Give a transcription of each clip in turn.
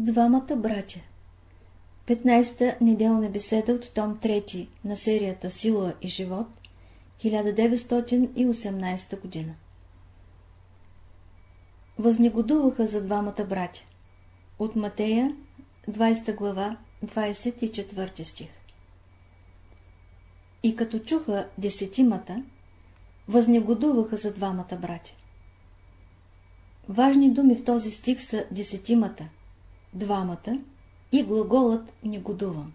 Двамата братя. 15-та неделна беседа от том 3 на серията Сила и живот 1918 година. Възнегодуваха за двамата братя. От Матея 20 глава 24 стих. И като чуха десетимата, възнегодуваха за двамата братя. Важни думи в този стих са десетимата, двамата и глаголът негодувам.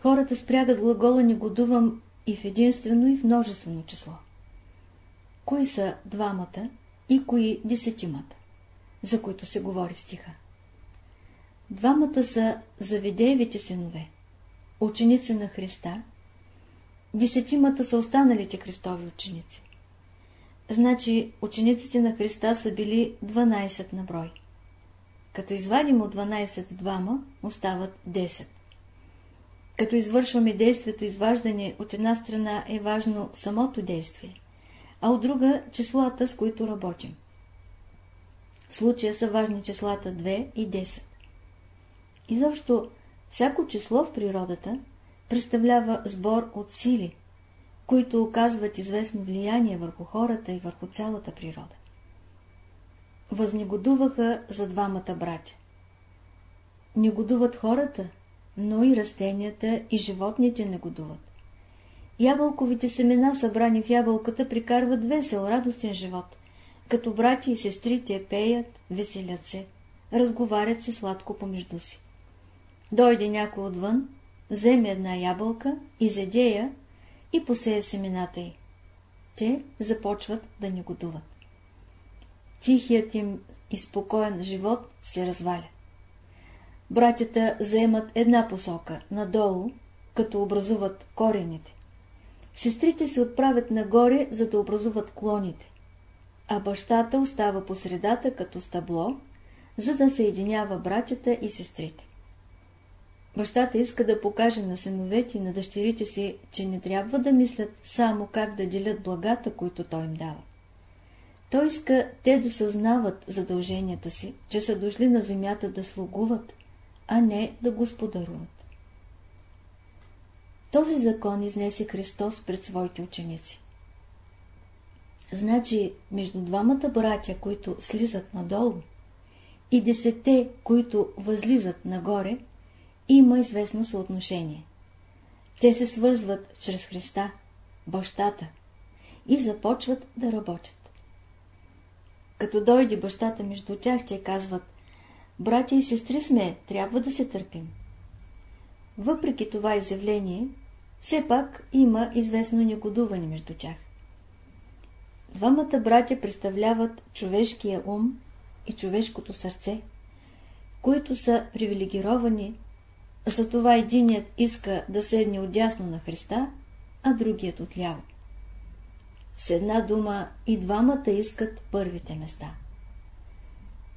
Хората спрягат глагола негодувам и в единствено и в множествено число. Кои са двамата и кои десетимата, за които се говори в стиха? Двамата са завидеевите синове, ученици на Христа, десетимата са останалите Христови ученици. Значи учениците на Христа са били 12 на брой. Като извадим от 12 двама, остават 10. Като извършваме действието изваждане, от една страна е важно самото действие, а от друга числата, с които работим. В случая са важни числата 2 и 10. Изобщо, всяко число в природата представлява сбор от сили, които оказват известно влияние върху хората и върху цялата природа. Възнегодуваха за двамата братя. Негодуват хората, но и растенията и животните негодуват. Ябълковите семена, събрани в ябълката, прикарват весел, радостен живот, като брати и сестрите пеят, веселят се, разговарят се сладко помежду си. Дойде някой отвън, вземе една ябълка, изеде я и посея семената й. Те започват да негодуват. Тихият им и спокоен живот се разваля. Братята заемат една посока, надолу, като образуват корените. Сестрите се отправят нагоре, за да образуват клоните, а бащата остава по средата като стъбло, за да съединява братята и сестрите. Бащата иска да покаже на синовете и на дъщерите си, че не трябва да мислят само как да делят благата, които той им дава. Той иска те да съзнават задълженията си, че са дошли на земята да слугуват, а не да господаруват. Този закон изнесе Христос пред своите ученици. Значи, между двамата братя, които слизат надолу, и десете, които възлизат нагоре, има известно съотношение. Те се свързват чрез Христа, бащата, и започват да работят. Като дойде бащата между тях, те казват, братя и сестри сме, трябва да се търпим. Въпреки това изявление, все пак има известно негодуване между тях. Двамата братя представляват човешкия ум и човешкото сърце, които са привилегировани затова единият иска да седне отдясно на Христа, а другият отляво. С една дума и двамата искат първите места.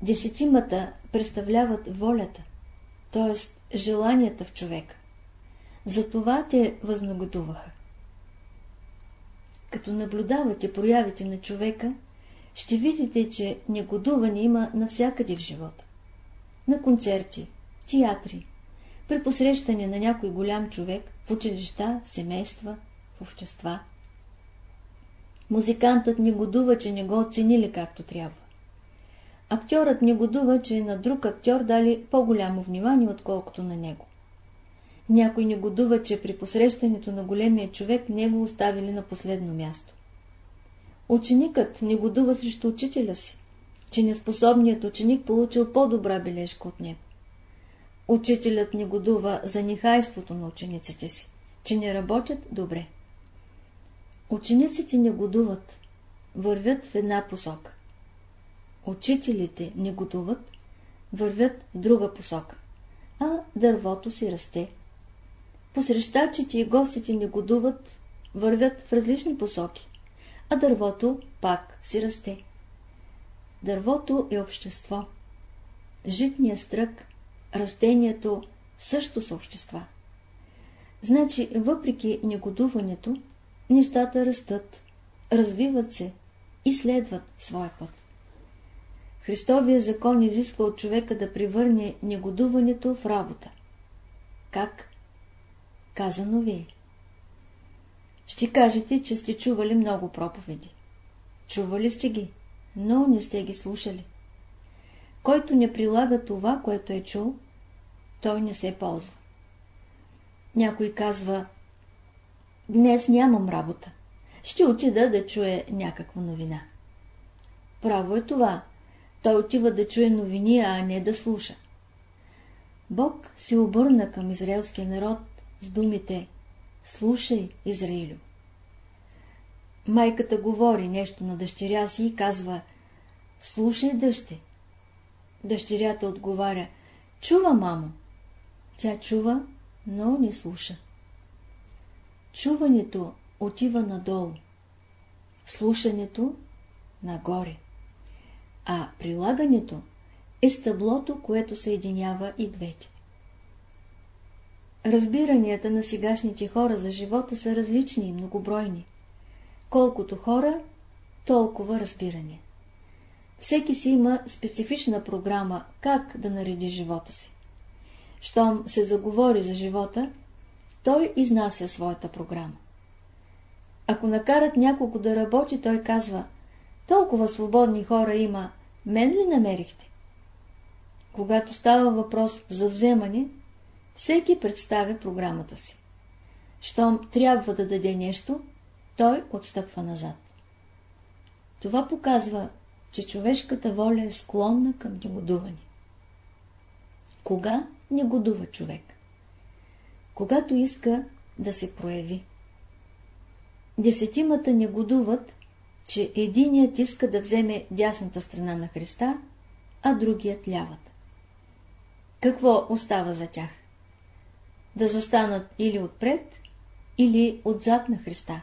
Десетимата представляват волята, т.е. желанията в човека. Затова те възнагодуваха. Като наблюдавате проявите на човека, ще видите, че негодуване има навсякъде в живота. На концерти, театри, при посрещане на някой голям човек, в училища, семейства, в общества. Музикантът негодува, че не го оценили както трябва. Актьорът негодува, че на друг актьор дали по-голямо внимание, отколкото на него. Някой негодува, че при посрещането на големия човек не го оставили на последно място. Ученикът негодува срещу учителя си, че неспособният ученик получил по-добра бележка от него. Учителят негодува за нехайството на учениците си, че не работят добре. Учениците негодуват, вървят в една посока. Учителите негодуват, вървят в друга посока, а дървото си расте. Посрещачите и гостите негодуват, вървят в различни посоки, а дървото пак си расте. Дървото е общество. Житният стрък растението също са общества. Значи, въпреки негодуването, нещата растат, развиват се и следват своя път. Христовия закон изисква от човека да превърне негодуването в работа. Как? Казано ви е. Ще кажете, че сте чували много проповеди. Чували сте ги, но не сте ги слушали. Който не прилага това, което е чул, той не се ползва. Някой казва, днес нямам работа. Ще отида да чуе някаква новина. Право е това. Той отива да чуе новини, а не да слуша. Бог се обърна към израелския народ с думите Слушай, Израилю. Майката говори нещо на дъщеря си и казва Слушай, дъще. Дъщерята отговаря Чува, мамо. Тя чува, но не слуша. Чуването отива надолу, слушането нагоре, а прилагането е стъблото, което съединява и двете. Разбиранията на сегашните хора за живота са различни и многобройни. Колкото хора, толкова разбирания. Всеки си има специфична програма как да нареди живота си. Щом се заговори за живота, той изнася своята програма. Ако накарат някого да работи, той казва, толкова свободни хора има, мен ли намерихте? Когато става въпрос за вземане, всеки представя програмата си. Щом трябва да даде нещо, той отстъпва назад. Това показва, че човешката воля е склонна към негодуване. Кога негодува човек? Когато иска да се прояви. Десетимата негодуват, че единият иска да вземе дясната страна на Христа, а другият лявата. Какво остава за тях? Да застанат или отпред, или отзад на Христа,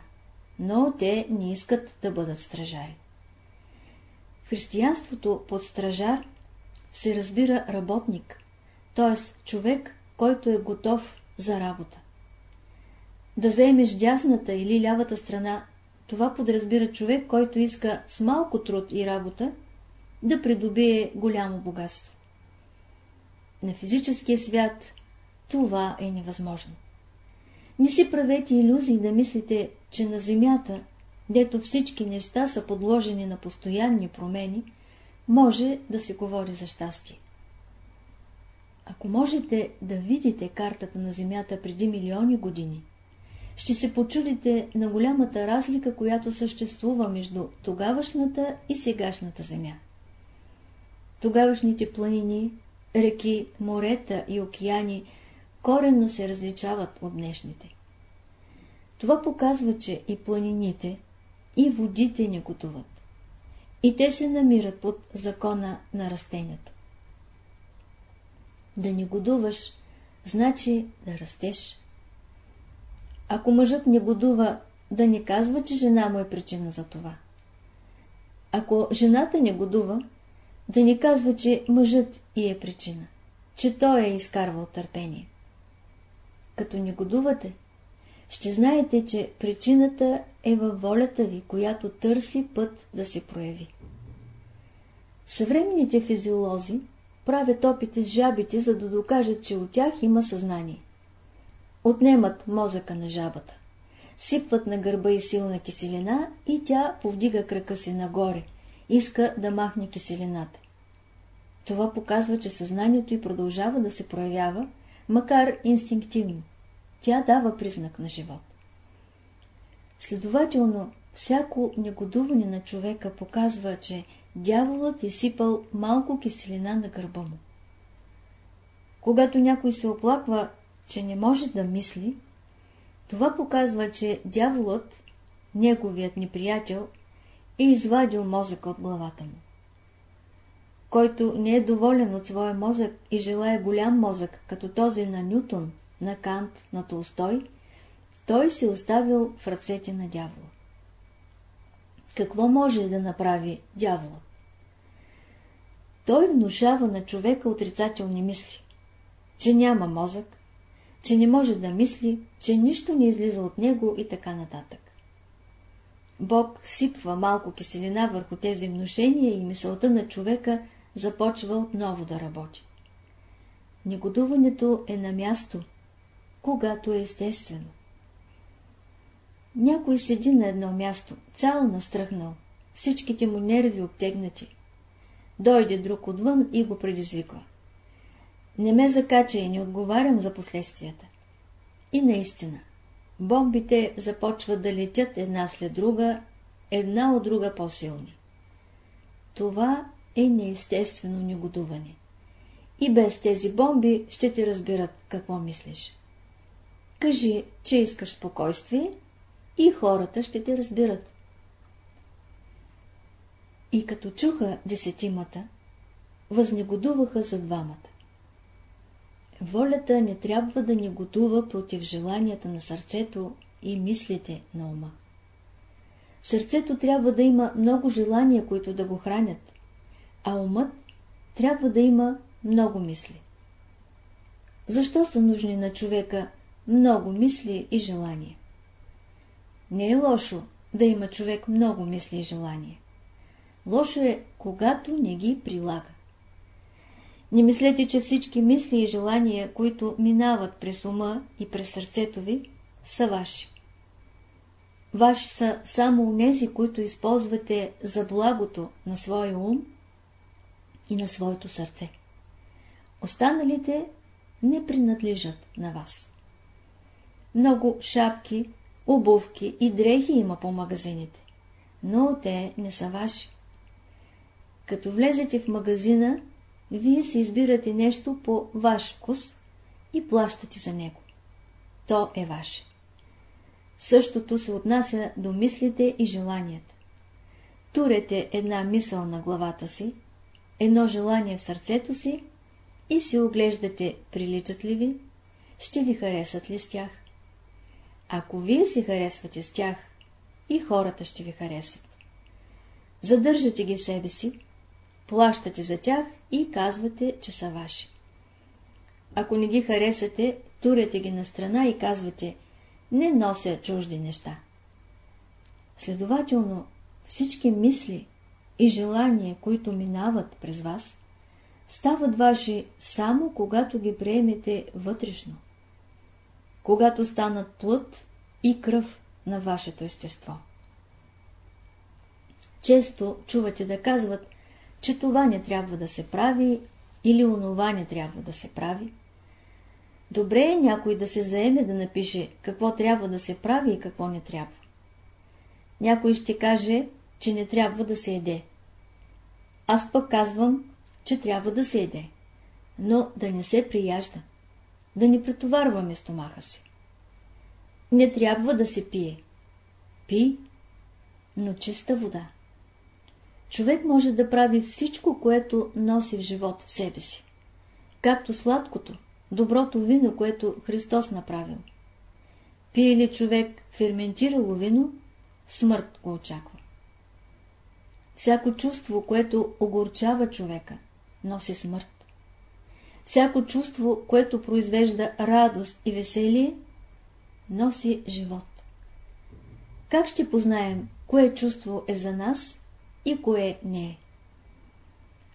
но те не искат да бъдат стражари. В християнството под стражар се разбира работник, т.е. човек, който е готов за работа. Да заемеш дясната или лявата страна, това подразбира човек, който иска с малко труд и работа да придобие голямо богатство. На физическия свят това е невъзможно. Не си правете иллюзии да мислите, че на Земята, дето всички неща са подложени на постоянни промени, може да се говори за щастие. Ако можете да видите картата на Земята преди милиони години, ще се почудите на голямата разлика, която съществува между тогавашната и сегашната Земя. Тогавашните планини, реки, морета и океани коренно се различават от днешните. Това показва, че и планините, и водите не готуват. И те се намират под закона на растението. Да не годуваш, значи да растеш. Ако мъжът не годува, да не казва, че жена му е причина за това. Ако жената не годува, да не казва, че мъжът и е причина, че той е изкарвал търпение. Като не годувате, ще знаете, че причината е във волята ви, която търси път да се прояви. Съвременните физиолози правят опити с жабите, за да докажат, че от тях има съзнание. Отнемат мозъка на жабата, сипват на гърба и силна киселина и тя повдига крака си нагоре, иска да махне киселината. Това показва, че съзнанието й продължава да се проявява, макар инстинктивно. Тя дава признак на живот. Следователно, всяко негодуване на човека показва, че дяволът е сипал малко киселина на гърба му. Когато някой се оплаква, че не може да мисли, това показва, че дяволът, неговият неприятел, е извадил мозъка от главата му. Който не е доволен от своя мозък и желая голям мозък, като този на Нютон, на Кант, на Толстой, той се оставил в ръцете на дявола. Какво може да направи дяволът? Той внушава на човека отрицателни мисли, че няма мозък, че не може да мисли, че нищо не излиза от него и така нататък. Бог сипва малко киселина върху тези внушения и мисълта на човека започва отново да работи. Негодуването е на място, когато е естествено. Някой седи на едно място, цял настръхнал, всичките му нерви обтегнати. Дойде друг отвън и го предизвиква. Не ме закача и не отговарям за последствията. И наистина, бомбите започват да летят една след друга, една от друга по-силни. Това е неестествено негодуване. И без тези бомби ще ти разберат какво мислиш. Кажи, че искаш спокойствие и хората ще те разбират. И като чуха десетимата, възнегодуваха за двамата. Волята не трябва да негодува против желанията на сърцето и мислите на ума. Сърцето трябва да има много желания, които да го хранят, а умът трябва да има много мисли. Защо са нужни на човека много мисли и желания? Не е лошо да има човек много мисли и желания. Лошо е, когато не ги прилага. Не мислете, че всички мисли и желания, които минават през ума и през сърцето ви, са ваши. Ваши са само унези, които използвате за благото на своя ум и на своето сърце. Останалите не принадлежат на вас. Много шапки, обувки и дрехи има по магазините, но те не са ваши. Като влезете в магазина, вие си избирате нещо по ваш вкус и плащате за него. То е ваше. Същото се отнася до мислите и желанията. Турете една мисъл на главата си, едно желание в сърцето си и си оглеждате приличат ли ви, ще ви харесат ли с тях. Ако вие се харесвате с тях, и хората ще ви харесат. Задържате ги себе си, плащате за тях и казвате, че са ваши. Ако не ги харесате, турете ги на страна и казвате, не нося чужди неща. Следователно, всички мисли и желания, които минават през вас, стават ваши само когато ги приемете вътрешно, когато станат плът и кръв на вашето естество. Често чувате да казват, че това не трябва да се прави или онова не трябва да се прави. Добре е някой да се заеме да напише какво трябва да се прави и какво не трябва. Някой ще каже, че не трябва да се еде. Аз пък казвам, че трябва да се еде, но да не се прияжда, да не претоварваме стомаха си. Не трябва да се пие. Пи, но чиста вода човек може да прави всичко, което носи в живот в себе си. Както сладкото, доброто вино, което Христос направил. Пие ли човек ферментирало вино, смърт го очаква. Всяко чувство, което огорчава човека, носи смърт. Всяко чувство, което произвежда радост и веселие, носи живот. Как ще познаем, кое чувство е за нас и кое не е.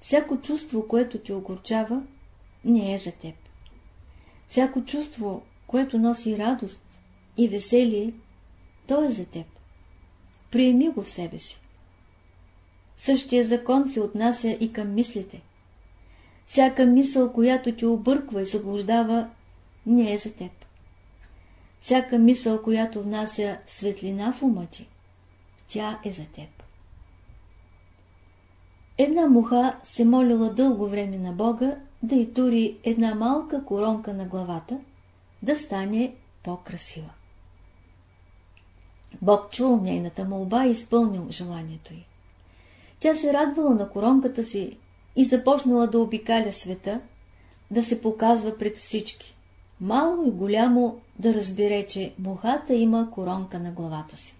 Всяко чувство, което ти огорчава, не е за теб. Всяко чувство, което носи радост и веселие, то е за теб. Приеми го в себе си. Същия закон се отнася и към мислите. Всяка мисъл, която ти обърква и заблуждава, не е за теб. Всяка мисъл, която внася светлина в ума ти, тя е за теб. Една муха се молила дълго време на Бога да й тури една малка коронка на главата, да стане по-красива. Бог чул нейната молба и изпълнил желанието й. Тя се радвала на коронката си и започнала да обикаля света, да се показва пред всички. Мало и голямо да разбере, че мухата има коронка на главата си.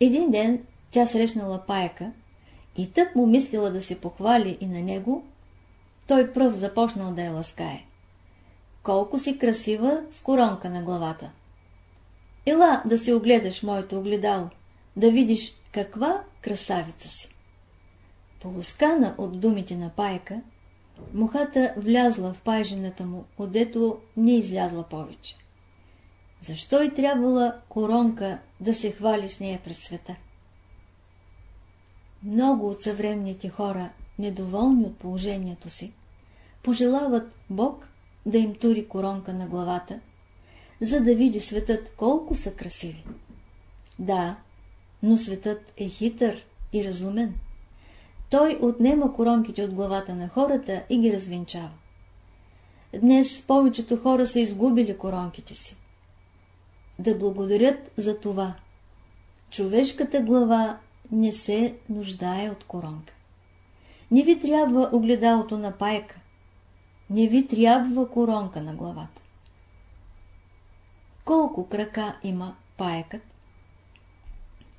Един ден тя срещнала паяка, и тък му мислила да се похвали и на него, той пръв започнал да я ласкае. Колко си красива с коронка на главата! Ела да си огледаш моето огледало, да видиш каква красавица си. Поласкана от думите на паяка, мухата влязла в пайжената му, отдето не излязла повече. Защо и трябвала коронка да се хвали с нея пред света? Много от съвременните хора, недоволни от положението си, пожелават Бог да им тури коронка на главата, за да види светът колко са красиви. Да, но светът е хитър и разумен. Той отнема коронките от главата на хората и ги развенчава. Днес повечето хора са изгубили коронките си. Да благодарят за това. Човешката глава не се нуждае от коронка. Не ви трябва огледалото на пайка. Не ви трябва коронка на главата. Колко крака има паякът?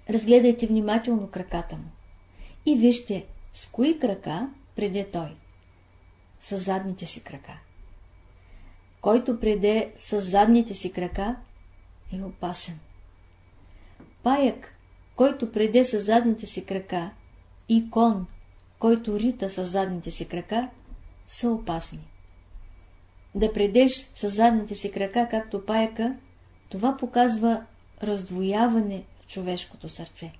Разгледайте внимателно краката му и вижте с кои крака преде той. С задните си крака. Който преде с задните си крака е опасен. Паяк, който преде с задните си крака и кон, който рита с задните си крака, са опасни. Да предеш с задните си крака, както паяка, това показва раздвояване в човешкото сърце.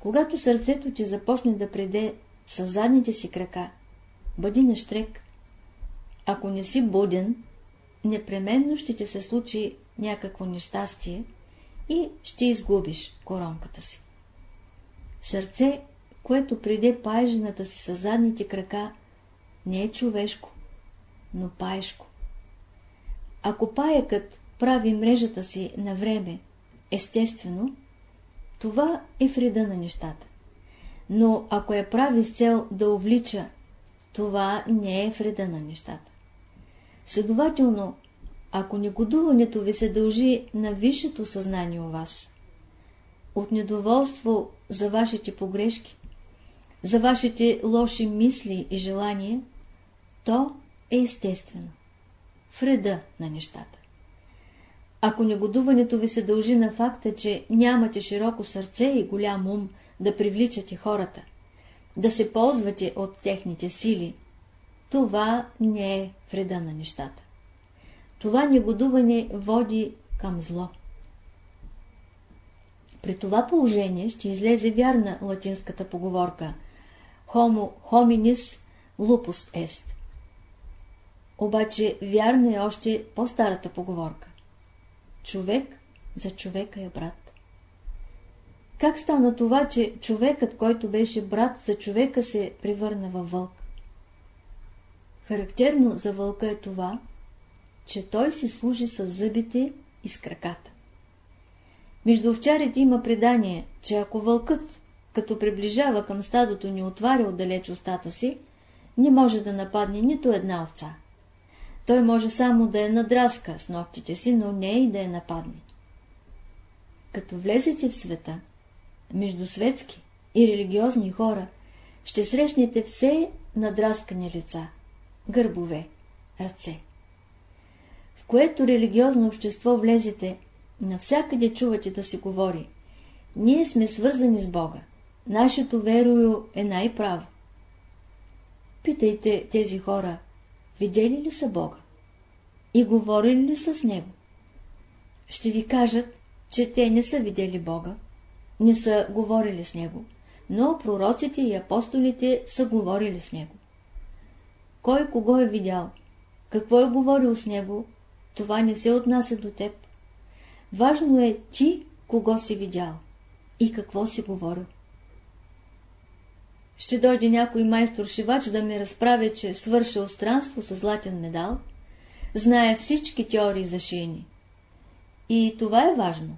Когато сърцето ти започне да преде с задните си крака, бъди на. Ако не си буден, непременно ще ти се случи някакво нещастие и ще изгубиш коронката си. Сърце, което преде паежената си с задните крака, не е човешко, но паешко. Ако паякът прави мрежата си на време, естествено, това е вреда на нещата. Но ако я прави с цел да увлича, това не е вреда на нещата. Следователно, ако негодуването ви се дължи на висшето съзнание у вас, от недоволство за вашите погрешки, за вашите лоши мисли и желания, то е естествено. Вреда на нещата. Ако негодуването ви се дължи на факта, че нямате широко сърце и голям ум да привличате хората, да се ползвате от техните сили, това не е вреда на нещата. Това негодуване води към зло. При това положение ще излезе вярна латинската поговорка Homo hominis lupus est. Обаче вярна е още по-старата поговорка. Човек за човека е брат. Как стана това, че човекът, който беше брат за човека, се превърна във вълк? Характерно за вълка е това, че той си служи с зъбите и с краката. Между овчарите има предание, че ако вълкът, като приближава към стадото, ни отваря отдалеч устата си, не може да нападне нито една овца. Той може само да я надраска с ногтите си, но не и да я нападне. Като влезете в света, между светски и религиозни хора, ще срещнете все надраскани лица, гърбове, ръце. Което религиозно общество влезете, навсякъде чувате да се говори. Ние сме свързани с Бога. Нашето верою е най-право. Питайте тези хора, видели ли са Бога? И говорили ли са с Него? Ще ви кажат, че те не са видели Бога, не са говорили с Него, но пророците и апостолите са говорили с Него. Кой кого е видял, какво е говорил с Него, това не се отнася до теб. Важно е ти кого си видял и какво си говорил. Ще дойде някой майстор-шивач да ми разправя, че е свършил странство с златен медал, знае всички теории за шиени. И това е важно.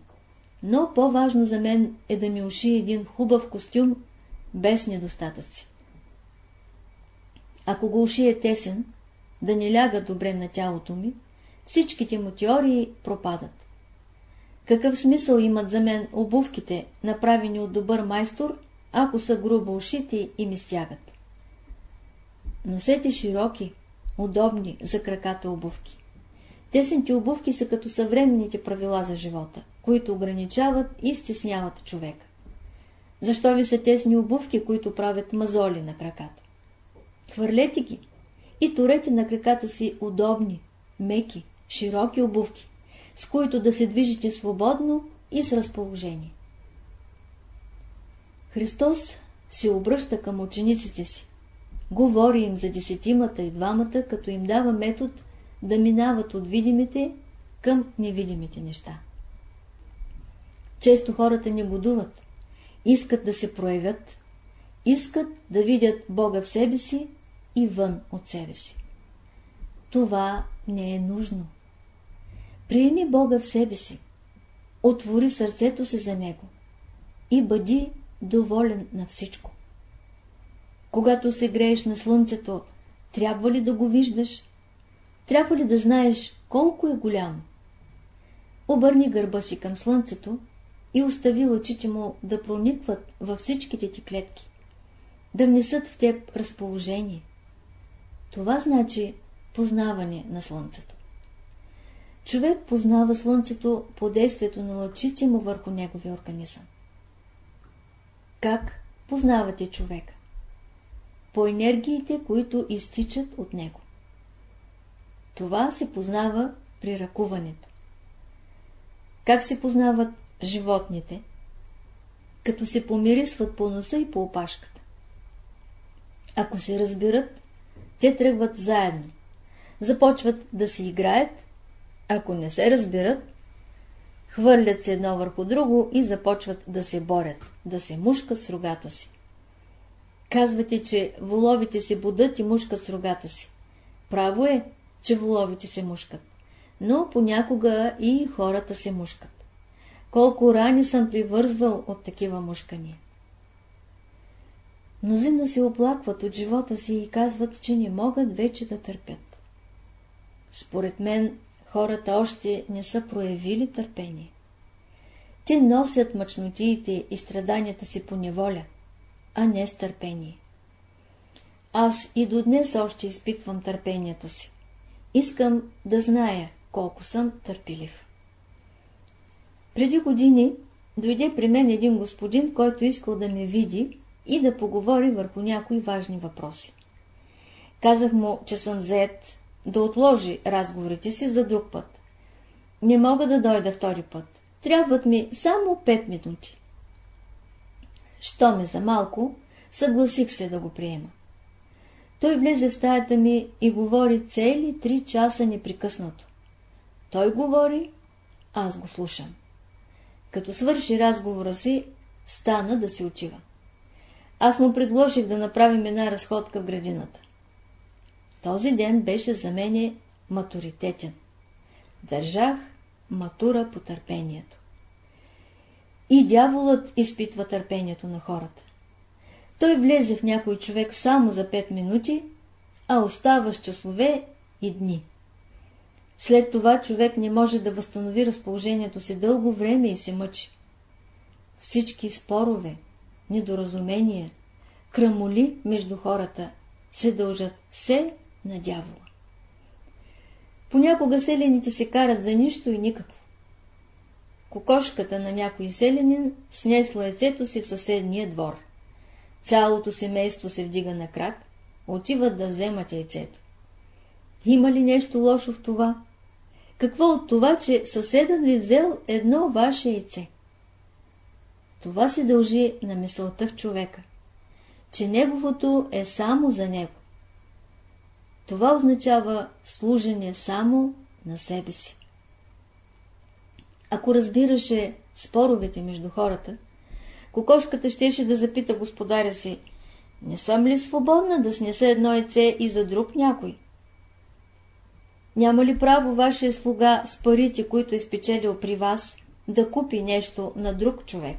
Но по-важно за мен е да ми уши един хубав костюм без недостатъци. Ако го уши е тесен, да не ляга добре на тялото ми, всичките му теории пропадат. Какъв смисъл имат за мен обувките, направени от добър майстор, ако са грубо ушити и ми стягат? Носете широки, удобни за краката обувки. Тесните обувки са като съвременните правила за живота. които ограничават и стесняват човека. Защо ви са тесни обувки, които правят мазоли на краката? Хвърлете ги и турете на краката си удобни, меки, широки обувки, с които да се движите свободно и с разположение. Христос се обръща към учениците си. Говори им за десетимата и двамата, като им дава метод да минават от видимите към невидимите неща. Често хората не будуват, искат да се проявят, искат да видят Бога в себе си и вън от себе си. Това не е нужно. Приеми Бога в себе си, отвори сърцето си за Него и бъди доволен на всичко. Когато се грееш на слънцето, трябва ли да го виждаш? Трябва ли да знаеш колко е голямо? Обърни гърба си към слънцето и остави лъчите му да проникват във всичките ти клетки, да внесат в теб разположение. Това значи познаване на слънцето. Човек познава слънцето по действието на лъчите му върху неговия организъм. Как познавате човека? По енергиите, които изтичат от него. Това се познава при ръкуването. Как се познават животните? Като се помирисват по носа и по опашката. Ако се разбират, те тръгват заедно. Започват да си играят, ако не се разбират, хвърлят се едно върху друго и започват да се борят, да се мушкат с рогата си. Казвате, че воловите се будат и мушкат с рогата си. Право е, че воловите се мушкат, но понякога и хората се мушкат. Колко рани съм привързвал от такива мушкания. Мнозина се оплакват от живота си и казват, че не могат вече да търпят. Според мен, хората още не са проявили търпение. Те носят мъчнотиите и страданията си по неволя, а не с търпение. Аз и до днес още изпитвам търпението си. Искам да зная колко съм търпелив. Преди години дойде при мен един господин, който искал да ме види и да поговори върху някои важни въпроси. Казах му, че съм зает, да отложи разговорите си за друг път. Не мога да дойда втори път. Трябват ми само пет минути. Що ме за малко, съгласих се да го приема. Той влезе в стаята ми и говори цели три часа непрекъснато. Той говори, аз го слушам. Като свърши разговора си, стана да си отива. Аз му предложих да направим една разходка в градината. Този ден беше за мене матуритетен. Държах матура по търпението. И дяволът изпитва търпението на хората. Той влезе в някой човек само за 5 минути, а остава с часове и дни. След това човек не може да възстанови разположението си дълго време и се мъчи. Всички спорове, недоразумения, крамоли между хората се дължат все на дявола. Понякога селените се карат за нищо и никакво. Кокошката на някой селянин снесла яйцето си в съседния двор. Цялото семейство се вдига на крак, отиват да вземат яйцето. Има ли нещо лошо в това? Какво от това, че съседът ви взел едно ваше яйце? Това се дължи на мисълта в човека, че неговото е само за него. Това означава служение само на себе си. Ако разбираше споровете между хората, кокошката щеше да запита господаря си, не съм ли свободна да снеса едно яйце и за друг някой? Няма ли право вашия слуга с парите, които е спечелил при вас, да купи нещо на друг човек?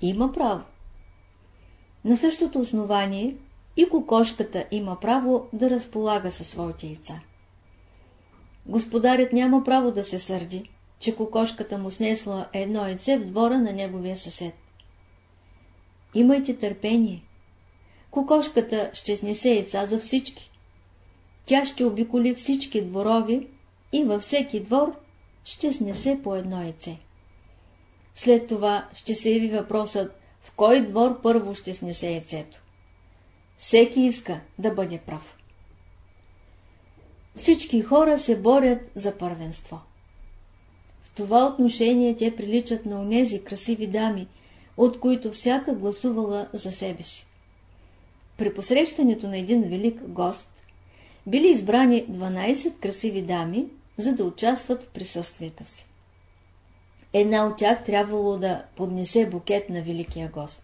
Има право. На същото основание и кокошката има право да разполага със своите яйца. Господарят няма право да се сърди, че кокошката му снесла едно яйце в двора на неговия съсед. Имайте търпение. Кокошката ще снесе яйца за всички. Тя ще обиколи всички дворови и във всеки двор ще снесе по едно яйце. След това ще се яви въпросът, в кой двор първо ще снесе яйцето. Всеки иска да бъде прав. Всички хора се борят за първенство. В това отношение те приличат на онези красиви дами, от които всяка гласувала за себе си. При посрещането на един велик гост били избрани 12 красиви дами, за да участват в присъствието си. Една от тях трябвало да поднесе букет на великия гост.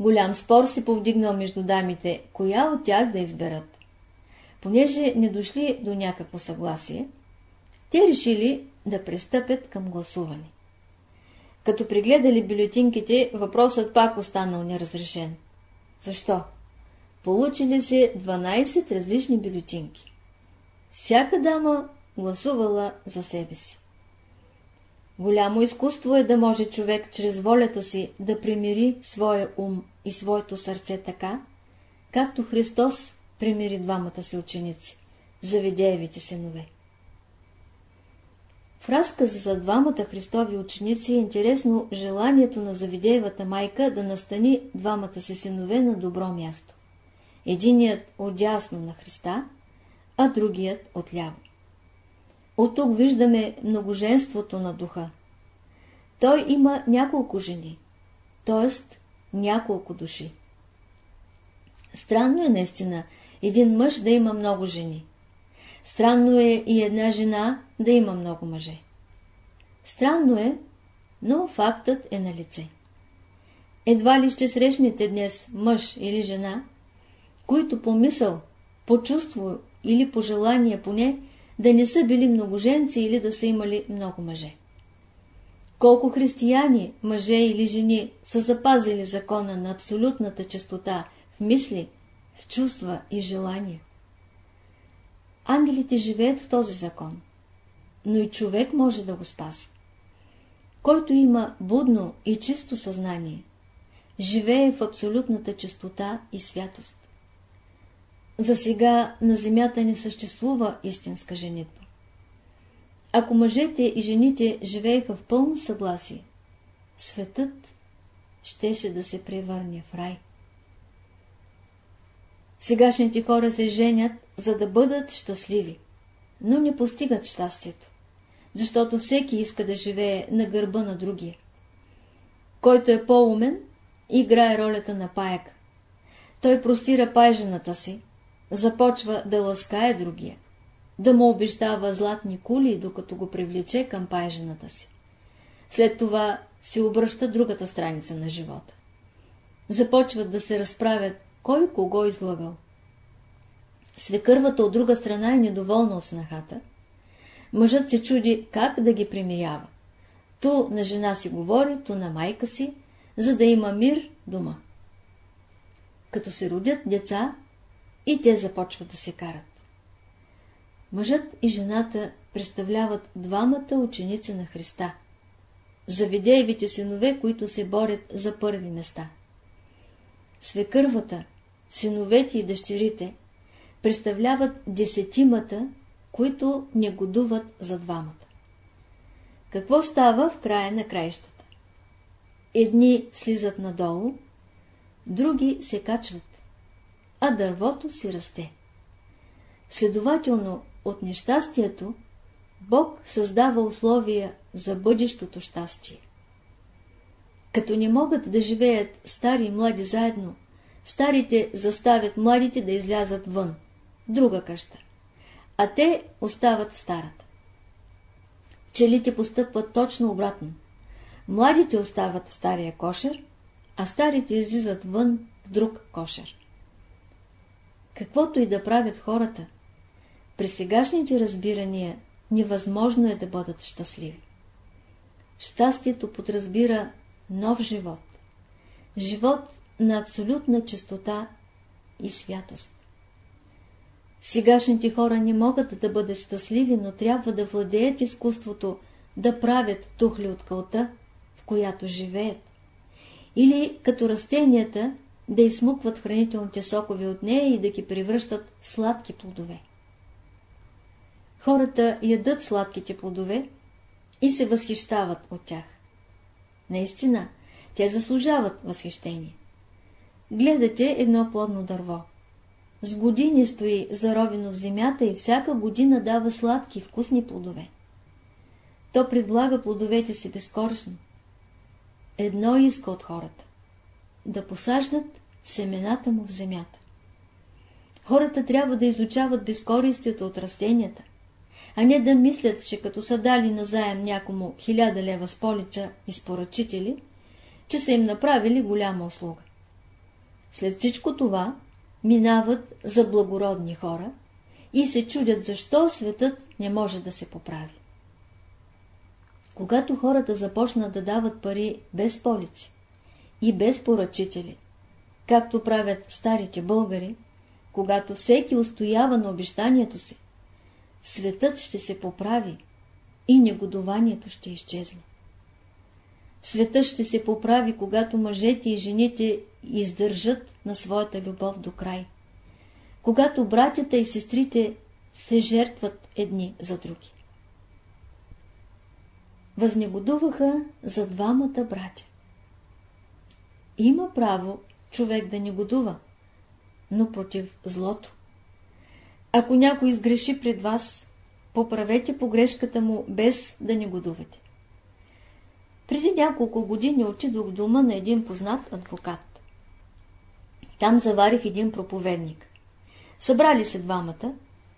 Голям спор се повдигнал между дамите, коя от тях да изберат. Понеже не дошли до някакво съгласие, те решили да пристъпят към гласуване. Като пригледали бюлетинките, въпросът пак останал неразрешен. Защо? Получили се 12 различни бюлетинки. Всяка дама гласувала за себе си. Голямо изкуство е да може човек чрез волята си да примири своя ум и своето сърце така, както Христос примири двамата си ученици, Завидеевите синове. В разказа за двамата Христови ученици е интересно желанието на Завидеевата майка да настани двамата си синове на добро място. Единият отдясно на Христа, а другият отляво. От тук виждаме многоженството на духа. Той има няколко жени, т.е. няколко души. Странно е наистина един мъж да има много жени. Странно е и една жена да има много мъже. Странно е, но фактът е на лице. Едва ли ще срещнете днес мъж или жена, които по мисъл, по чувство или по желание поне да не са били многоженци или да са имали много мъже. Колко християни, мъже или жени, са запазили закона на абсолютната чистота в мисли, в чувства и желания. Ангелите живеят в този закон, но и човек може да го спаси. Който има будно и чисто съзнание, живее в абсолютната чистота и святост. За сега на земята не съществува истинска женитба. Ако мъжете и жените живееха в пълно съгласие, светът щеше да се превърне в рай. Сегашните хора се женят, за да бъдат щастливи, но не постигат щастието, защото всеки иска да живее на гърба на другия. Който е по-умен, играе ролята на паяк. Той простира пайжената си, започва да ласкае другия, да му обещава златни кули, докато го привлече към пайжената си. След това си обръща другата страница на живота. Започват да се разправят кой кого излагал. Свекървата от друга страна е недоволна от снахата. Мъжът се чуди как да ги примирява. Ту на жена си говори, ту на майка си, за да има мир дома. Като се родят деца, и те започват да се карат. Мъжът и жената представляват двамата ученици на Христа, завидеевите синове, които се борят за първи места. Свекървата, синовете и дъщерите представляват десетимата, които негодуват за двамата. Какво става в края на краищата? Едни слизат надолу, други се качват а дървото си расте. Следователно, от нещастието Бог създава условия за бъдещото щастие. Като не могат да живеят стари и млади заедно, старите заставят младите да излязат вън, друга къща, а те остават в старата. Пчелите постъпват точно обратно. Младите остават в стария кошер, а старите излизат вън в друг кошер каквото и да правят хората, при сегашните разбирания невъзможно е да бъдат щастливи. Щастието подразбира нов живот, живот на абсолютна чистота и святост. Сегашните хора не могат да бъдат щастливи, но трябва да владеят изкуството да правят тухли от кълта, в която живеят. Или като растенията да изсмукват хранителните сокове от нея и да ги превръщат в сладки плодове. Хората ядат сладките плодове и се възхищават от тях. Наистина, те заслужават възхищение. Гледате едно плодно дърво. С години стои заровено в земята и всяка година дава сладки, вкусни плодове. То предлага плодовете си безкорисно. Едно иска от хората – да посаждат семената му в земята. Хората трябва да изучават безкористието от растенията, а не да мислят, че като са дали назаем някому хиляда лева с полица и споръчители, че са им направили голяма услуга. След всичко това минават за благородни хора и се чудят защо светът не може да се поправи. Когато хората започнат да дават пари без полици и без поръчители, както правят старите българи, когато всеки устоява на обещанието си, светът ще се поправи и негодованието ще изчезне. Светът ще се поправи, когато мъжете и жените издържат на своята любов до край. Когато братята и сестрите се жертват едни за други. Възнегодуваха за двамата братя. Има право човек да негодува, но против злото. Ако някой изгреши пред вас, поправете погрешката му без да негодувате. Преди няколко години отидох в дома на един познат адвокат. Там заварих един проповедник. Събрали се двамата,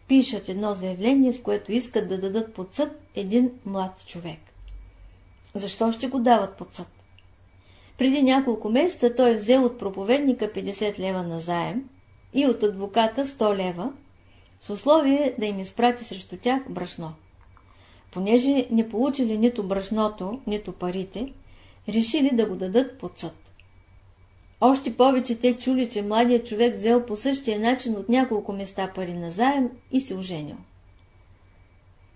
пишат едно заявление, с което искат да дадат под съд един млад човек. Защо ще го дават под съд? Преди няколко месеца той взел от проповедника 50 лева на заем и от адвоката 100 лева, с условие да им изпрати срещу тях брашно. Понеже не получили нито брашното, нито парите, решили да го дадат под съд. Още повече те чули, че младият човек взел по същия начин от няколко места пари на заем и се оженил.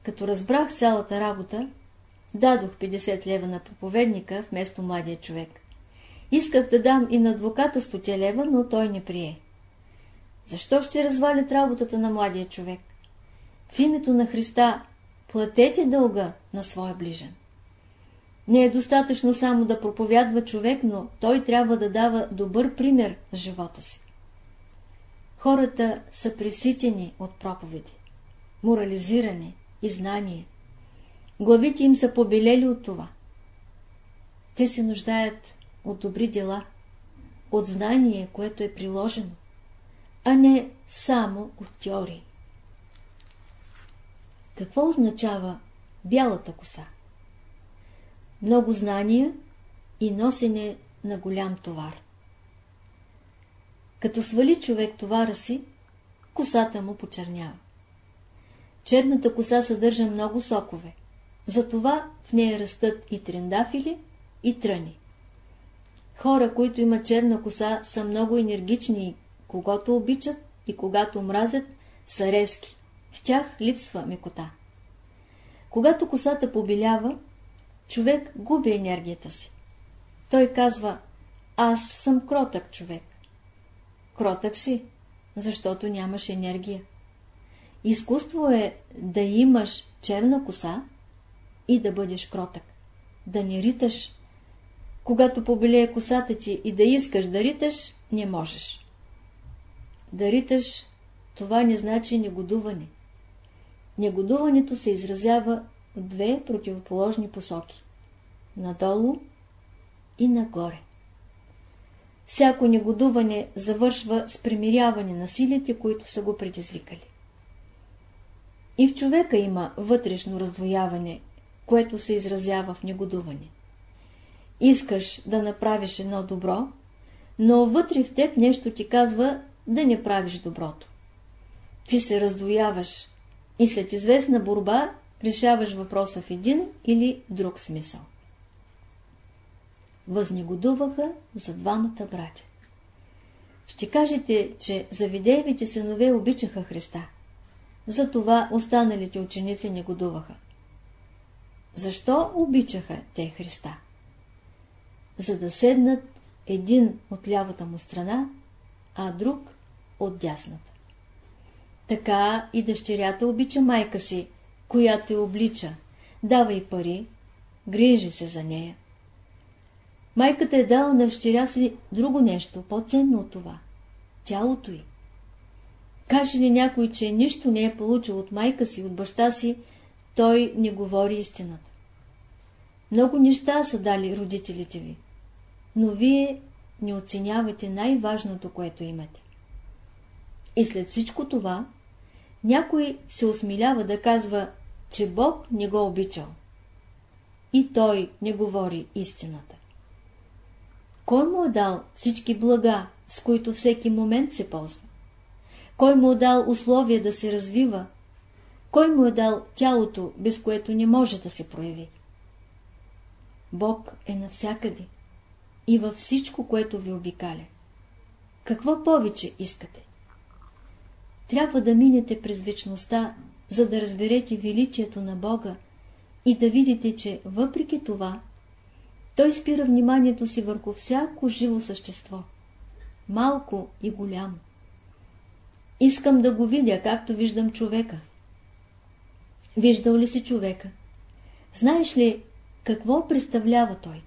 Като разбрах цялата работа, дадох 50 лева на проповедника вместо младия човек. Исках да дам и на адвоката 100 лева, но той не прие. Защо ще развалят работата на младия човек? В името на Христа платете дълга на своя ближен. Не е достатъчно само да проповядва човек, но той трябва да дава добър пример с живота си. Хората са преситени от проповеди, морализирани и знание. Главите им са побелели от това. Те се нуждаят от добри дела, от знание, което е приложено, а не само от теории. Какво означава бялата коса? Много знания и носене на голям товар. Като свали човек товара си, косата му почернява. Черната коса съдържа много сокове, затова в нея растат и трендафили, и тръни. Хора, които имат черна коса, са много енергични, когато обичат и когато мразят, са резки. В тях липсва мекота. Когато косата побелява, човек губи енергията си. Той казва, аз съм кротък човек. Кротък си, защото нямаш енергия. Изкуство е да имаш черна коса и да бъдеш кротък. Да не риташ. Когато побелее косата ти и да искаш да риташ, не можеш. Да риташ, това не значи негодуване. Негодуването се изразява в две противоположни посоки – надолу и нагоре. Всяко негодуване завършва с примиряване на силите, които са го предизвикали. И в човека има вътрешно раздвояване, което се изразява в негодуване. Искаш да направиш едно добро, но вътре в теб нещо ти казва да не правиш доброто. Ти се раздвояваш и след известна борба решаваш въпроса в един или друг смисъл. Възнегодуваха за двамата братя. Ще кажете, че завидеевите синове обичаха Христа. Затова останалите ученици негодуваха. Защо обичаха те Христа? За да седнат един от лявата му страна, а друг от дясната. Така и дъщерята обича майка си, която я облича, дава и пари, грижи се за нея. Майката е дала на щеря си друго нещо, по-ценно от това – тялото й. Каже ли някой, че нищо не е получил от майка си, от баща си, той не говори истината. Много неща са дали родителите ви, но вие не оценявате най-важното, което имате. И след всичко това, някой се осмилява да казва, че Бог не го обичал. И той не говори истината. Кой му е дал всички блага, с които всеки момент се ползва? Кой му е дал условия да се развива? Кой му е дал тялото, без което не може да се прояви? Бог е навсякъде и във всичко, което ви обикаля. Какво повече искате? Трябва да минете през вечността, за да разберете величието на Бога и да видите, че въпреки това, Той спира вниманието си върху всяко живо същество, малко и голямо. Искам да го видя, както виждам човека. Виждал ли си човека? Знаеш ли какво представлява той?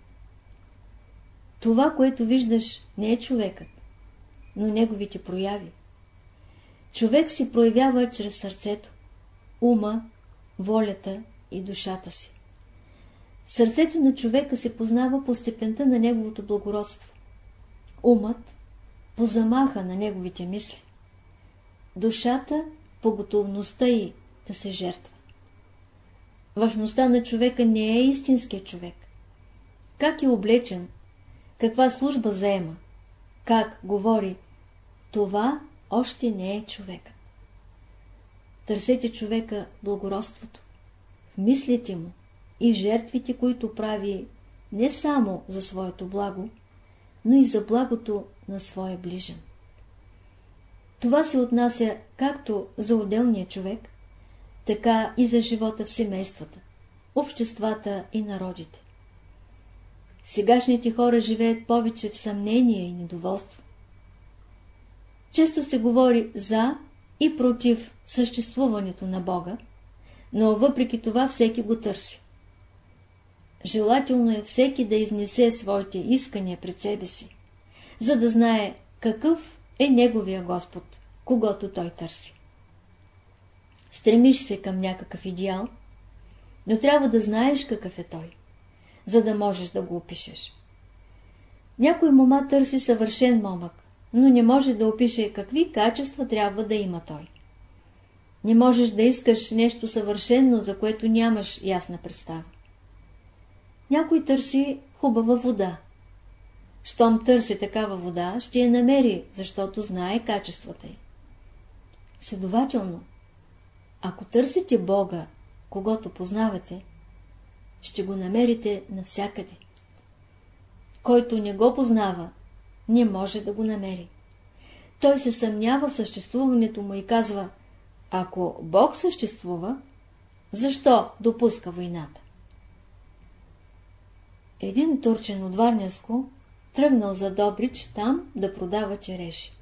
Това, което виждаш, не е човекът, но неговите прояви. Човек се проявява чрез сърцето, ума, волята и душата си. Сърцето на човека се познава по степента на неговото благородство. Умът по замаха на неговите мисли. Душата по готовността й да се жертва. Важността на човека не е истинския човек. Как е облечен, каква служба заема, как говори, това още не е човека. Търсете човека благородството, в мислите му и жертвите, които прави не само за своето благо, но и за благото на своя ближен. Това се отнася както за отделния човек, така и за живота в семействата, обществата и народите. Сегашните хора живеят повече в съмнение и недоволство. Често се говори за и против съществуването на Бога, но въпреки това всеки го търси. Желателно е всеки да изнесе своите искания пред себе си, за да знае какъв е Неговия Господ, когато той търси. Стремиш се към някакъв идеал, но трябва да знаеш какъв е той, за да можеш да го опишеш. Някой мома търси съвършен момък, но не може да опише какви качества трябва да има той. Не можеш да искаш нещо съвършено, за което нямаш ясна представа. Някой търси хубава вода. Щом търси такава вода, ще я намери, защото знае качествата й. Следователно, ако търсите Бога, когато познавате, ще го намерите навсякъде. Който не го познава, не може да го намери. Той се съмнява в съществуването му и казва, ако Бог съществува, защо допуска войната? Един турчен от Варняско тръгнал за Добрич там да продава череши.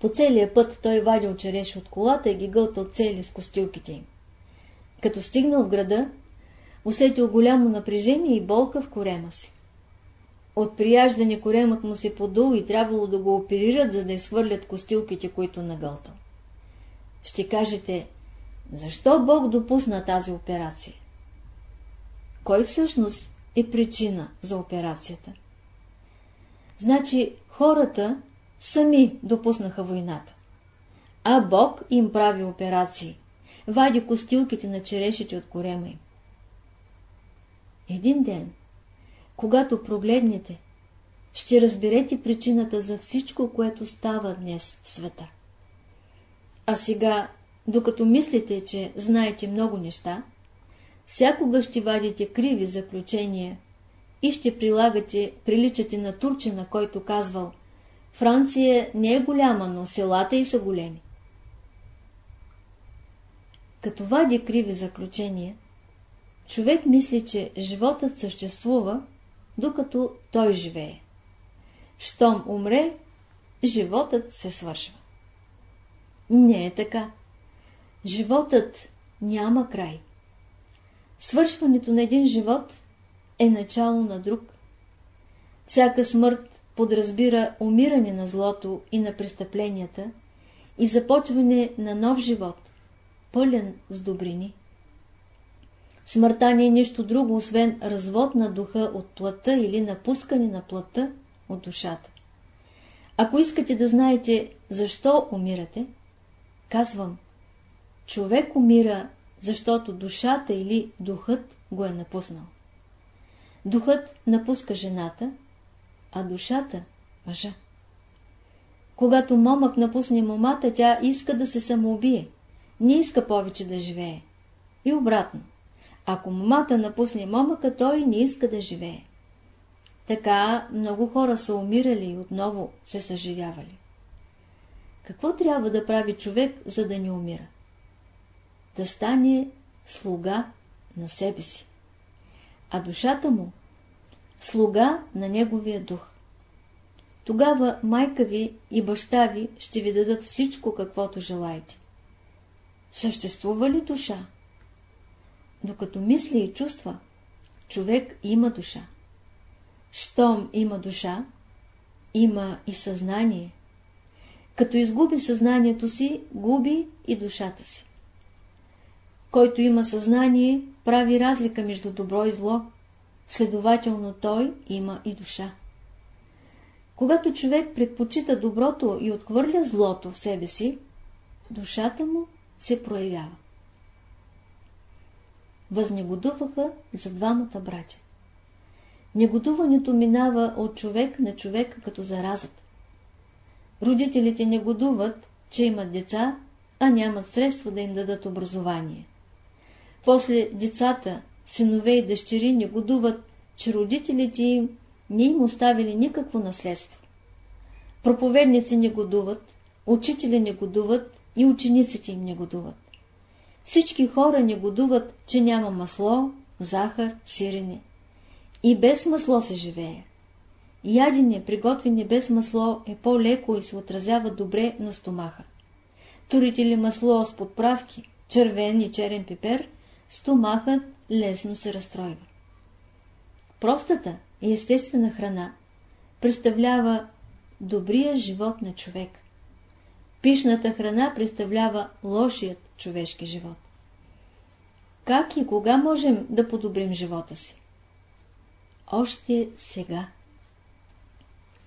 По целия път той вадил череши от колата и ги гълтал цели с костилките им. Като стигнал в града, усетил голямо напрежение и болка в корема си. От прияждане коремът му се подул и трябвало да го оперират, за да изхвърлят костилките, които нагълтал. Ще кажете, защо Бог допусна тази операция? Кой всъщност е причина за операцията? Значи хората сами допуснаха войната. А Бог им прави операции, вади костилките на черешите от корема им. Един ден, когато прогледнете, ще разберете причината за всичко, което става днес в света. А сега, докато мислите, че знаете много неща, всякога ще вадите криви заключения и ще прилагате, приличате на турчина, който казвал Франция не е голяма, но селата и са големи. Като вади криви заключения, човек мисли, че животът съществува, докато той живее. Щом умре, животът се свършва. Не е така. Животът няма край. Свършването на един живот е начало на друг Всяка смърт подразбира умиране на злото и на престъпленията и започване на нов живот, пълен с добрини. Смъртта не е нищо друго, освен развод на духа от плътта или напускане на плътта от душата. Ако искате да знаете защо умирате, казвам, човек умира, защото душата или духът го е напуснал. Духът напуска жената, а душата – мъжа. Когато момък напусне момата, тя иска да се самоубие, не иска повече да живее. И обратно. Ако момата напусне момъка, той не иска да живее. Така много хора са умирали и отново се съживявали. Какво трябва да прави човек, за да не умира? Да стане слуга на себе си, а душата му – слуга на неговия дух. Тогава майка ви и баща ви ще ви дадат всичко, каквото желаете. Съществува ли душа? Докато мисли и чувства, човек има душа. Щом има душа, има и съзнание. Като изгуби съзнанието си, губи и душата си. Който има съзнание, прави разлика между добро и зло, следователно той има и душа. Когато човек предпочита доброто и отхвърля злото в себе си, душата му се проявява. Възнегодуваха за двамата братя. Негодуването минава от човек на човек като заразата. Родителите негодуват, че имат деца, а нямат средства да им дадат образование. После децата, синове и дъщери негодуват, че родителите им не им оставили никакво наследство. Проповедници негодуват, учители негодуват и учениците им негодуват. Всички хора негодуват, че няма масло, захар, сирене. И без масло се живее. Ядене, приготвене без масло е по-леко и се отразява добре на стомаха. Турите ли масло с подправки, червен и черен пипер, стомахът лесно се разстройва. Простата и естествена храна представлява добрия живот на човек. Пишната храна представлява лошият човешки живот. Как и кога можем да подобрим живота си? Още сега.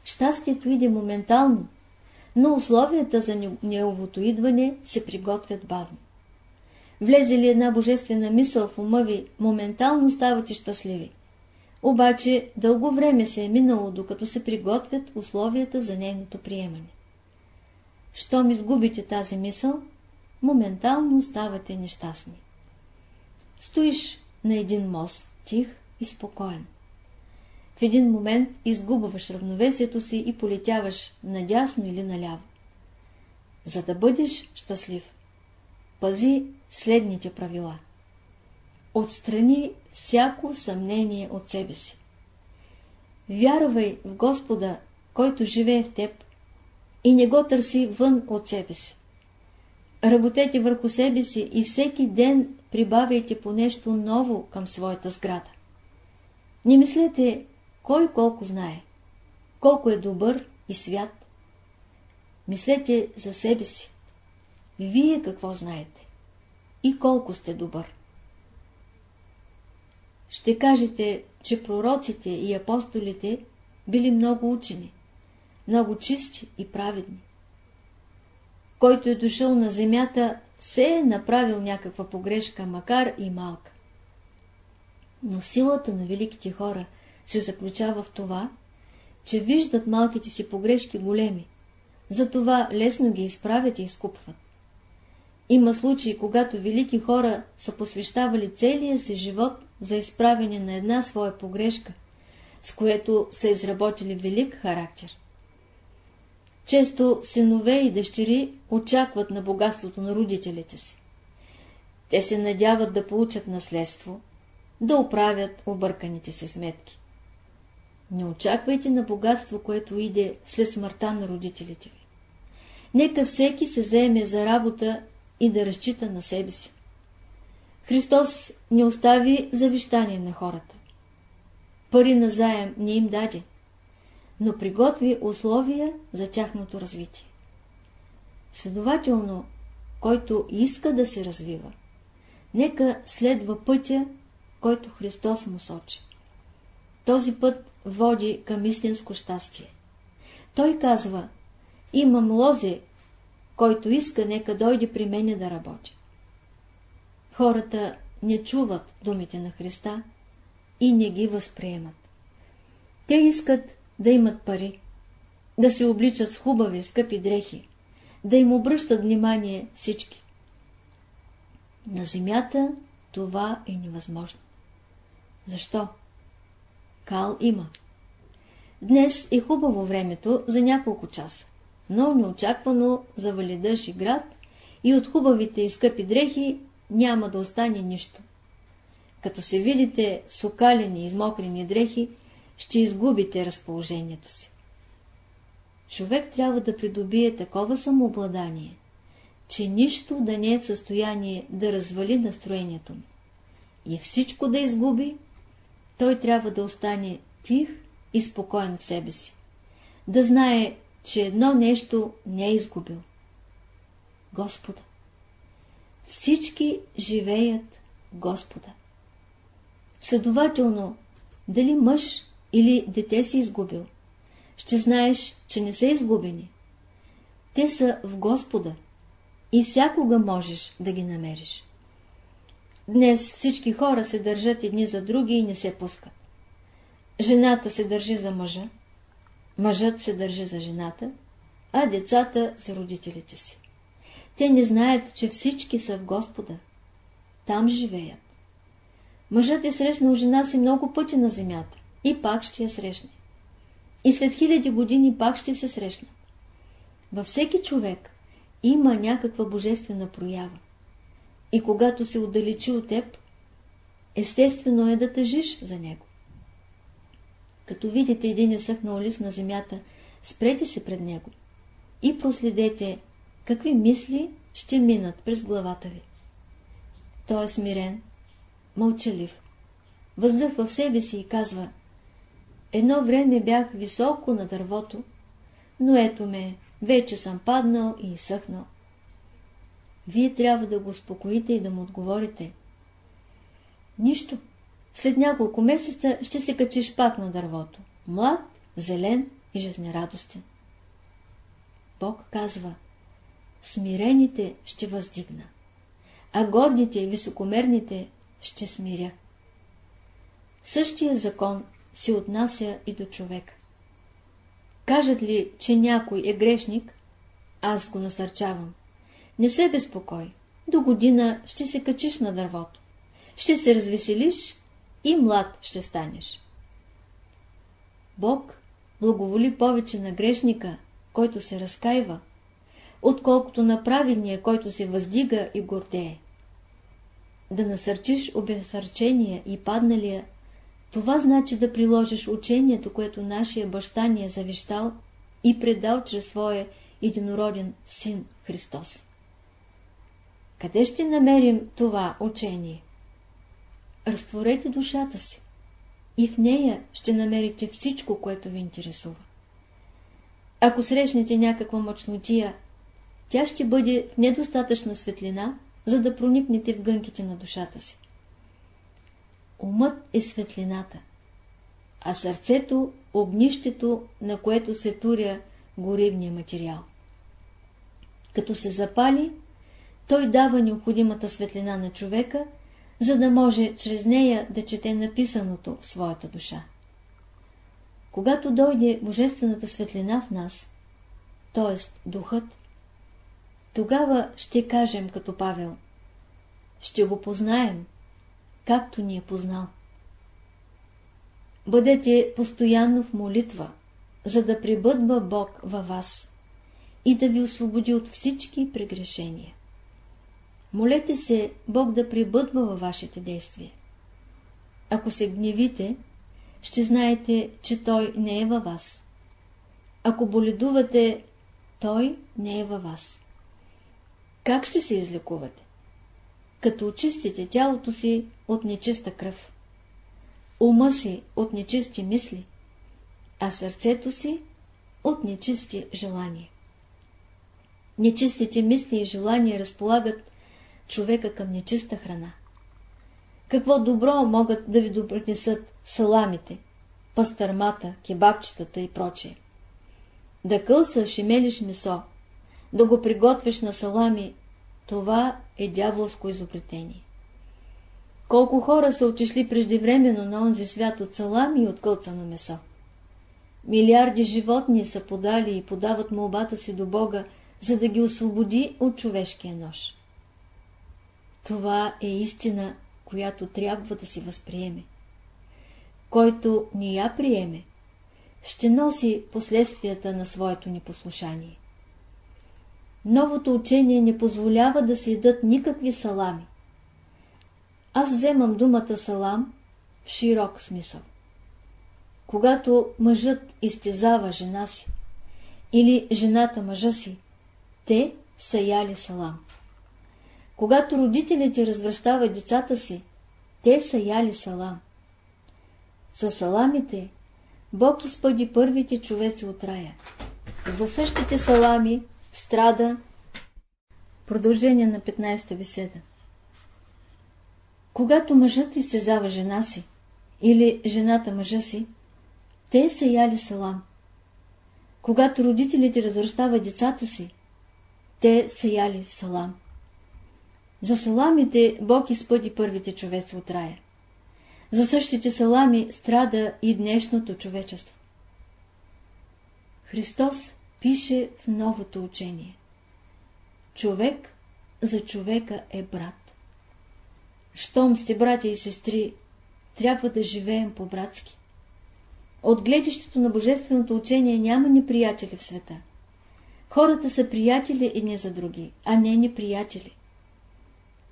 Щастието иде моментално, но условията за неговото идване се приготвят бавно. Влезе ли една божествена мисъл в ума ви, моментално ставате щастливи. Обаче дълго време се е минало, докато се приготвят условията за нейното приемане. Щом изгубите тази мисъл, моментално ставате нещастни. Стоиш на един мост, тих и спокоен. В един момент изгубваш равновесието си и полетяваш надясно или наляво. За да бъдеш щастлив, пази следните правила. Отстрани всяко съмнение от себе си. Вярвай в Господа, който живее в теб, и не го търси вън от себе си. Работете върху себе си и всеки ден прибавяйте по нещо ново към своята сграда. Не мислете кой колко знае, колко е добър и свят. Мислете за себе си. Вие какво знаете и колко сте добър. Ще кажете, че пророците и апостолите били много учени, много чисти и праведни. Който е дошъл на земята, все е направил някаква погрешка, макар и малка. Но силата на великите хора се заключава в това, че виждат малките си погрешки големи, затова лесно ги изправят и изкупват. Има случаи, когато велики хора са посвещавали целия си живот за изправяне на една своя погрешка, с което са изработили велик характер. Често синове и дъщери очакват на богатството на родителите си. Те се надяват да получат наследство, да оправят обърканите си сметки. Не очаквайте на богатство, което иде след смъртта на родителите ви. Нека всеки се заеме за работа и да разчита на себе си. Христос не остави завещание на хората. Пари на заем не им даде. Но приготви условия за тяхното развитие. Следователно, който иска да се развива, нека следва пътя, който Христос му сочи. Този път води към истинско щастие. Той казва, имам лозе, който иска, нека дойде при мене да работи. Хората не чуват думите на Христа и не ги възприемат. Те искат да имат пари, да се обличат с хубави, скъпи дрехи, да им обръщат внимание всички. На земята това е невъзможно. Защо? Кал има. Днес е хубаво времето за няколко часа, но неочаквано завали дъжд и град и от хубавите и скъпи дрехи няма да остане нищо. Като се видите с окалени и измокрени дрехи, ще изгубите разположението си. Човек трябва да придобие такова самообладание, че нищо да не е в състояние да развали настроението му. И всичко да изгуби, той трябва да остане тих и спокоен в себе си. Да знае, че едно нещо не е изгубил. Господа. Всички живеят Господа. Следователно, дали мъж или дете си изгубил, ще знаеш, че не са изгубени. Те са в Господа и всякога можеш да ги намериш. Днес всички хора се държат едни за други и не се пускат. Жената се държи за мъжа, мъжът се държи за жената, а децата за родителите си. Те не знаят, че всички са в Господа. Там живеят. Мъжът е срещнал жена си много пъти на земята и пак ще я срещне. И след хиляди години пак ще се срещнат. Във всеки човек има някаква божествена проява. И когато се отдалечи от теб, естествено е да тъжиш за него. Като видите един есъхнал лист на земята, спрете се пред него и проследете какви мисли ще минат през главата ви. Той е смирен, мълчалив, въздъхва в себе си и казва Едно време бях високо на дървото, но ето ме, вече съм паднал и изсъхнал. Вие трябва да го успокоите и да му отговорите. Нищо. След няколко месеца ще се качиш пак на дървото. Млад, зелен и жизнерадостен. Бог казва, смирените ще въздигна, а гордите и високомерните ще смиря. Същия закон се отнася и до човека. Кажат ли, че някой е грешник, аз го насърчавам. Не се безпокой, до година ще се качиш на дървото, ще се развеселиш и млад ще станеш. Бог благоволи повече на грешника, който се разкаива, отколкото на праведния, който се въздига и гордее. Да насърчиш обесърчения и падналия, това значи да приложиш учението, което нашия баща ни е завещал и предал чрез своя единороден син Христос. Къде ще намерим това учение? Разтворете душата си и в нея ще намерите всичко, което ви интересува. Ако срещнете някаква мъчнотия, тя ще бъде недостатъчна светлина, за да проникнете в гънките на душата си. Умът е светлината, а сърцето – огнището, на което се туря горивния материал. Като се запали, той дава необходимата светлина на човека, за да може чрез нея да чете написаното в своята душа. Когато дойде божествената светлина в нас, т.е. духът, тогава ще кажем като Павел, ще го познаем, както ни е познал. Бъдете постоянно в молитва, за да прибъдва Бог във вас и да ви освободи от всички прегрешения. Молете се Бог да прибъдва във вашите действия. Ако се гневите, ще знаете, че Той не е във вас. Ако боледувате, Той не е във вас. Как ще се излекувате? Като очистите тялото си от нечиста кръв, ума си от нечисти мисли, а сърцето си от нечисти желания. Нечистите мисли и желания разполагат човека към нечиста храна. Какво добро могат да ви допринесат саламите, пастърмата, кебабчетата и прочее. Да кълсаш и мелиш месо, да го приготвиш на салами, това е дяволско изобретение. Колко хора са отишли преждевременно на онзи свят от салами и от кълцано месо. Милиарди животни са подали и подават молбата си до Бога, за да ги освободи от човешкия нож. Това е истина, която трябва да си възприеме. Който ни я приеме, ще носи последствията на своето непослушание. Новото учение не позволява да се едат никакви салами. Аз вземам думата салам в широк смисъл. Когато мъжът изтезава жена си или жената мъжа си, те са яли салам. Когато родителите развръщават децата си, те са яли салам. За саламите Бог изпъди първите човеци от рая. За същите салами страда продължение на 15-та беседа. Когато мъжът изтезава жена си или жената мъжа си, те са яли салам. Когато родителите развръщават децата си, те са яли салам. За саламите Бог изпъди първите човеци от рая. За същите салами страда и днешното човечество. Христос пише в новото учение. Човек за човека е брат. Щом сте братя и сестри, трябва да живеем по-братски. От гледището на Божественото учение няма неприятели в света. Хората са приятели едни за други, а не неприятели.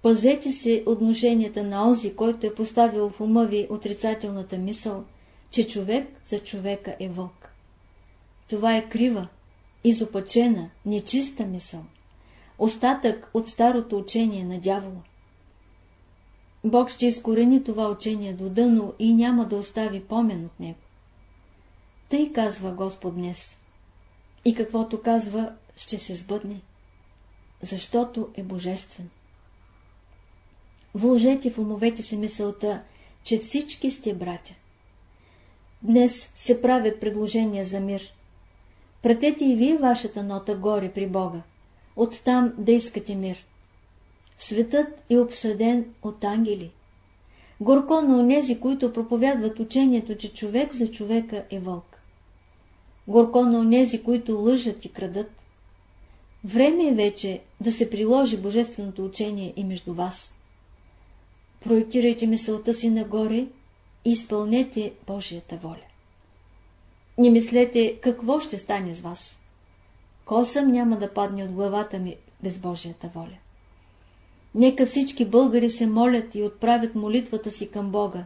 Пазете се отношенията на онзи, който е поставил в ума ви отрицателната мисъл, че човек за човека е вълк. Това е крива, изопачена, нечиста мисъл, остатък от старото учение на дявола. Бог ще изкорени това учение до дъно и няма да остави помен от него. Тъй казва Господ днес. И каквото казва, ще се сбъдне, защото е божествен. Вложете в умовете си мисълта, че всички сте братя. Днес се правят предложения за мир. Пратете и вие вашата нота горе при Бога, оттам да искате мир. Светът е обсъден от ангели. Горко на онези, които проповядват учението, че човек за човека е вълк. Горко на онези, които лъжат и крадат. Време е вече да се приложи божественото учение и между вас. Проектирайте мисълта си нагоре и изпълнете Божията воля. Не мислете какво ще стане с вас. Косъм няма да падне от главата ми без Божията воля. Нека всички българи се молят и отправят молитвата си към Бога.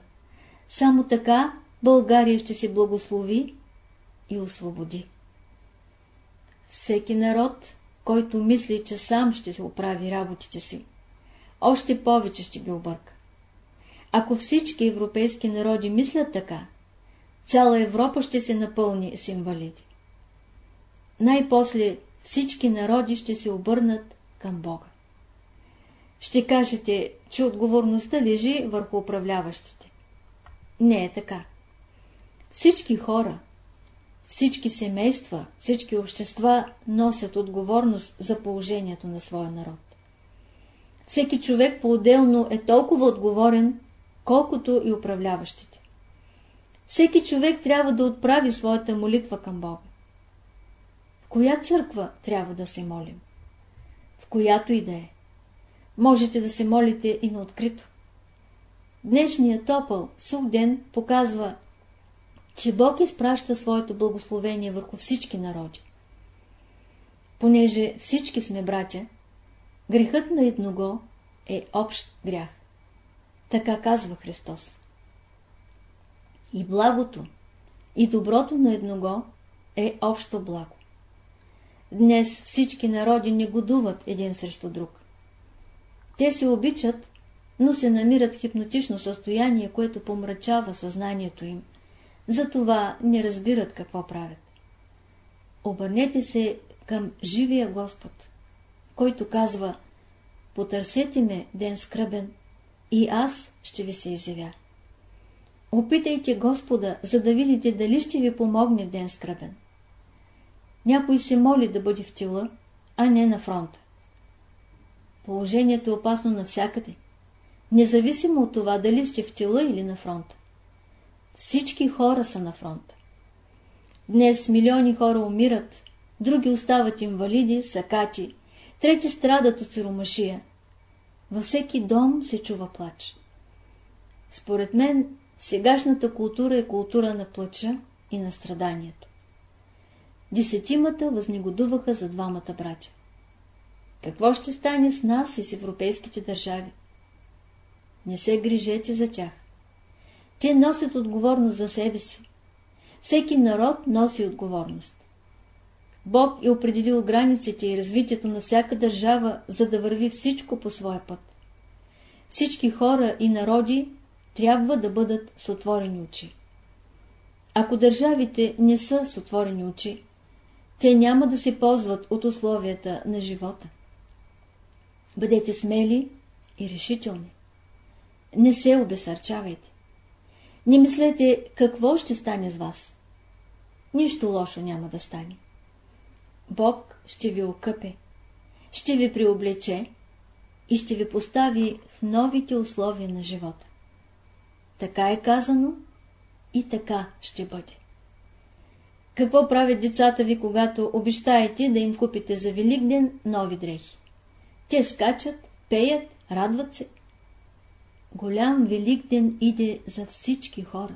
Само така България ще се благослови и освободи. Всеки народ, който мисли, че сам ще се оправи работите си, още повече ще ги обърка. Ако всички европейски народи мислят така, цяла Европа ще се напълни с инвалиди. Най-после всички народи ще се обърнат към Бога. Ще кажете, че отговорността лежи върху управляващите. Не е така. Всички хора, всички семейства, всички общества носят отговорност за положението на своя народ. Всеки човек по-отделно е толкова отговорен, колкото и управляващите. Всеки човек трябва да отправи своята молитва към Бога. В коя църква трябва да се молим? В която и да е. Можете да се молите и на открито. Днешният топъл, сух ден показва, че Бог изпраща своето благословение върху всички народи. Понеже всички сме братя, грехът на едного е общ грях. Така казва Христос. И благото, и доброто на едного е общо благо. Днес всички народи негодуват един срещу друг. Те се обичат, но се намират в хипнотично състояние, което помрачава съзнанието им, затова не разбират какво правят. Обърнете се към живия Господ, който казва Потърсете ме, ден скръбен, и аз ще ви се изявя. Опитайте Господа, за да видите дали ще ви помогне ден скръбен. Някой се моли да бъде в тила, а не на фронта. Положението е опасно навсякъде, независимо от това дали сте в тила или на фронта. Всички хора са на фронта. Днес милиони хора умират, други остават инвалиди, сакати, трети страдат от сиромашия. Във всеки дом се чува плач. Според мен, сегашната култура е култура на плача и на страданието. Десетимата възнегодуваха за двамата братя. Какво ще стане с нас и с европейските държави? Не се грижете за тях. Те носят отговорност за себе си. Всеки народ носи отговорност. Бог е определил границите и развитието на всяка държава, за да върви всичко по своя път. Всички хора и народи трябва да бъдат с отворени очи. Ако държавите не са с отворени очи, те няма да се ползват от условията на живота. Бъдете смели и решителни. Не се обесърчавайте. Не мислете какво ще стане с вас. Нищо лошо няма да стане. Бог ще ви окъпе, ще ви приоблече и ще ви постави в новите условия на живота. Така е казано и така ще бъде. Какво правят децата ви, когато обещаете да им купите за Великден нови дрехи? Те скачат, пеят, радват се. Голям Великден иде за всички хора.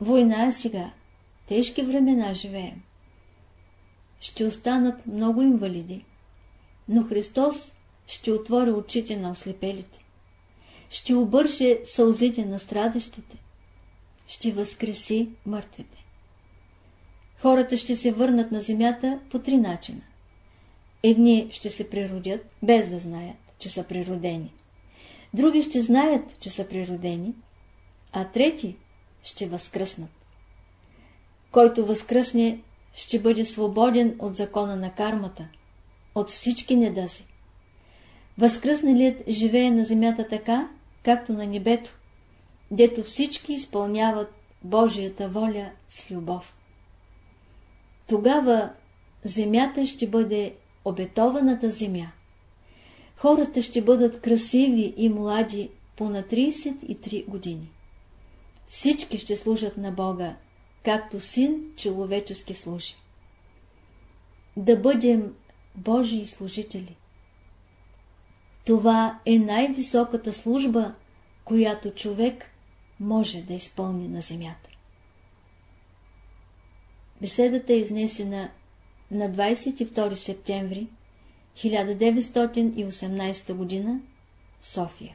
Война е сега. Тежки времена живеем. Ще останат много инвалиди, но Христос ще отвори очите на ослепелите. Ще обърже сълзите на страдащите. Ще възкреси мъртвите. Хората ще се върнат на земята по три начина. Едни ще се природят, без да знаят, че са природени. Други ще знаят, че са природени, а трети ще възкръснат. Който възкръсне, ще бъде свободен от закона на кармата, от всички недъзи. Възкръсналият живее на земята така, както на небето, дето всички изпълняват Божията воля с любов. Тогава земята ще бъде обетованата земя. Хората ще бъдат красиви и млади по на 33 години. Всички ще служат на Бога, както син човечески служи. Да бъдем Божии служители. Това е най-високата служба, която човек може да изпълни на земята. Беседата е изнесена на 22 септември 1918 г. София